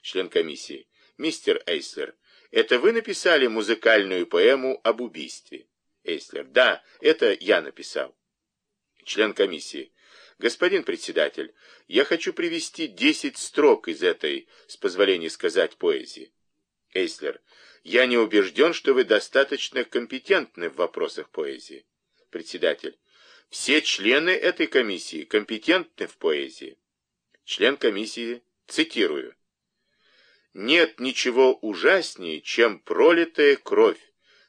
Член комиссии. Мистер Эйслер, это вы написали музыкальную поэму об убийстве? Эйслер. Да, это я написал. Член комиссии. Господин председатель, я хочу привести 10 строк из этой, с позволения сказать, поэзии. Эйслер. Я не убежден, что вы достаточно компетентны в вопросах поэзии. Председатель. Все члены этой комиссии компетентны в поэзии. Член комиссии, цитирую. Нет ничего ужаснее, чем пролитая кровь.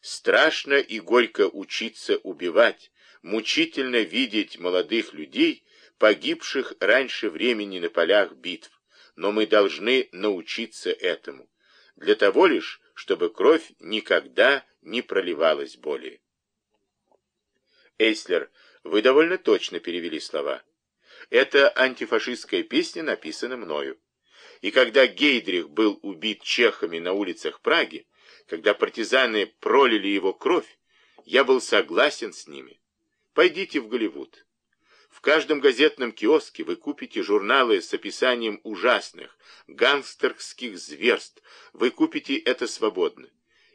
Страшно и горько учиться убивать, мучительно видеть молодых людей, погибших раньше времени на полях битв. Но мы должны научиться этому. Для того лишь, чтобы кровь никогда не проливалась более. Эйслер, вы довольно точно перевели слова. Эта антифашистская песня написана мною. И когда Гейдрих был убит чехами на улицах Праги, когда партизаны пролили его кровь, я был согласен с ними. Пойдите в Голливуд. В каждом газетном киоске вы купите журналы с описанием ужасных, гангстерских зверств. Вы купите это свободно.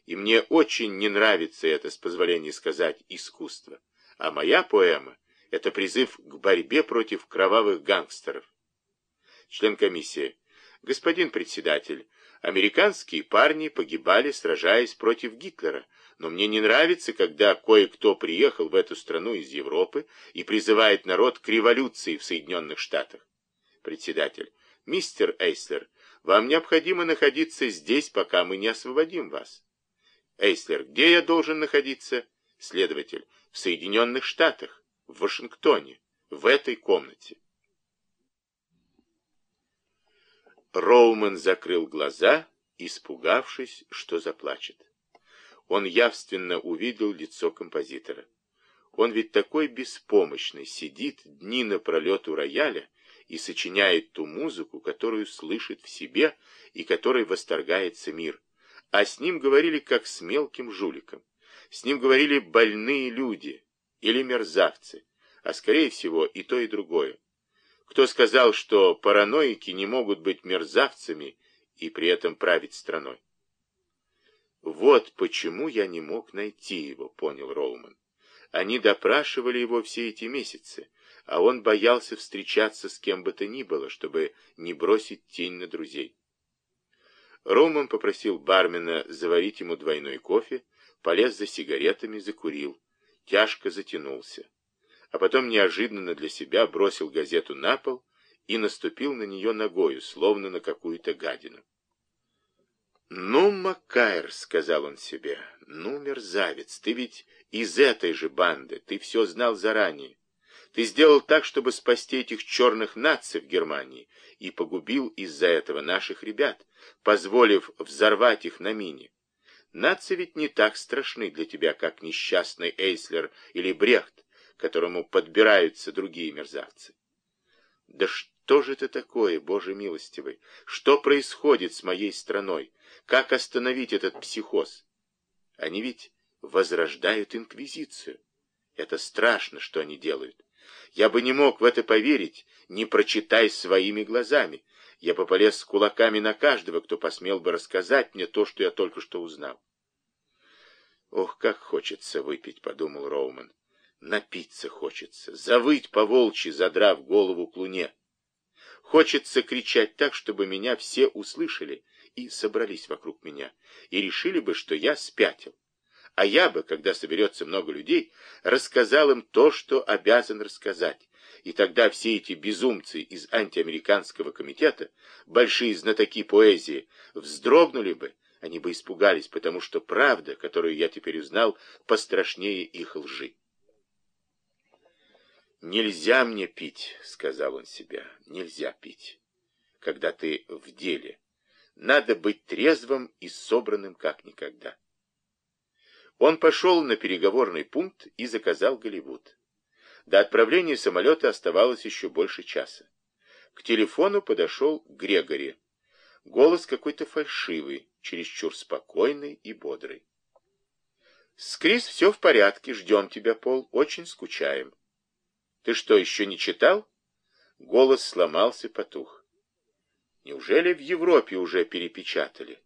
И мне очень не нравится это, с позволения сказать, искусство. А моя поэма — это призыв к борьбе против кровавых гангстеров. Член комиссии. Господин председатель, американские парни погибали, сражаясь против Гитлера, но мне не нравится, когда кое-кто приехал в эту страну из Европы и призывает народ к революции в Соединенных Штатах. Председатель. Мистер Эйслер, вам необходимо находиться здесь, пока мы не освободим вас. Эйслер, где я должен находиться? Следователь. В Соединенных Штатах, в Вашингтоне, в этой комнате. Роуман закрыл глаза, испугавшись, что заплачет. Он явственно увидел лицо композитора. Он ведь такой беспомощный, сидит дни напролет у рояля и сочиняет ту музыку, которую слышит в себе и которой восторгается мир. А с ним говорили как с мелким жуликом. С ним говорили больные люди или мерзавцы, а скорее всего и то, и другое. Кто сказал, что параноики не могут быть мерзавцами и при этом править страной? Вот почему я не мог найти его, понял Роуман. Они допрашивали его все эти месяцы, а он боялся встречаться с кем бы то ни было, чтобы не бросить тень на друзей. Роуман попросил бармена заварить ему двойной кофе, полез за сигаретами, закурил, тяжко затянулся, а потом неожиданно для себя бросил газету на пол и наступил на нее ногою, словно на какую-то гадину. «Ну, Макайр», — сказал он себе, — «ну, мерзавец, ты ведь из этой же банды, ты все знал заранее. Ты сделал так, чтобы спасти этих черных наций в Германии, и погубил из-за этого наших ребят, позволив взорвать их на мине. Нации ведь не так страшны для тебя, как несчастный Эйслер или Брехт, которому подбираются другие мерзавцы. Да что же это такое, Боже милостивый? Что происходит с моей страной? Как остановить этот психоз? Они ведь возрождают инквизицию. Это страшно, что они делают. Я бы не мог в это поверить, не прочитай своими глазами. Я бы полез с кулаками на каждого, кто посмел бы рассказать мне то, что я только что узнал. «Ох, как хочется выпить», — подумал Роуман. «Напиться хочется, завыть по-волчьи, задрав голову к луне. Хочется кричать так, чтобы меня все услышали, и собрались вокруг меня, и решили бы, что я спятил. А я бы, когда соберется много людей, рассказал им то, что обязан рассказать. И тогда все эти безумцы из антиамериканского комитета, большие знатоки поэзии, вздрогнули бы, они бы испугались, потому что правда, которую я теперь узнал, пострашнее их лжи. «Нельзя мне пить», — сказал он себе, — «нельзя пить, когда ты в деле». Надо быть трезвым и собранным как никогда. Он пошел на переговорный пункт и заказал Голливуд. До отправления самолета оставалось еще больше часа. К телефону подошел Грегори. Голос какой-то фальшивый, чересчур спокойный и бодрый. «С Крис все в порядке, ждем тебя, Пол, очень скучаем». «Ты что, еще не читал?» Голос сломался, потух. Неужели в Европе уже перепечатали?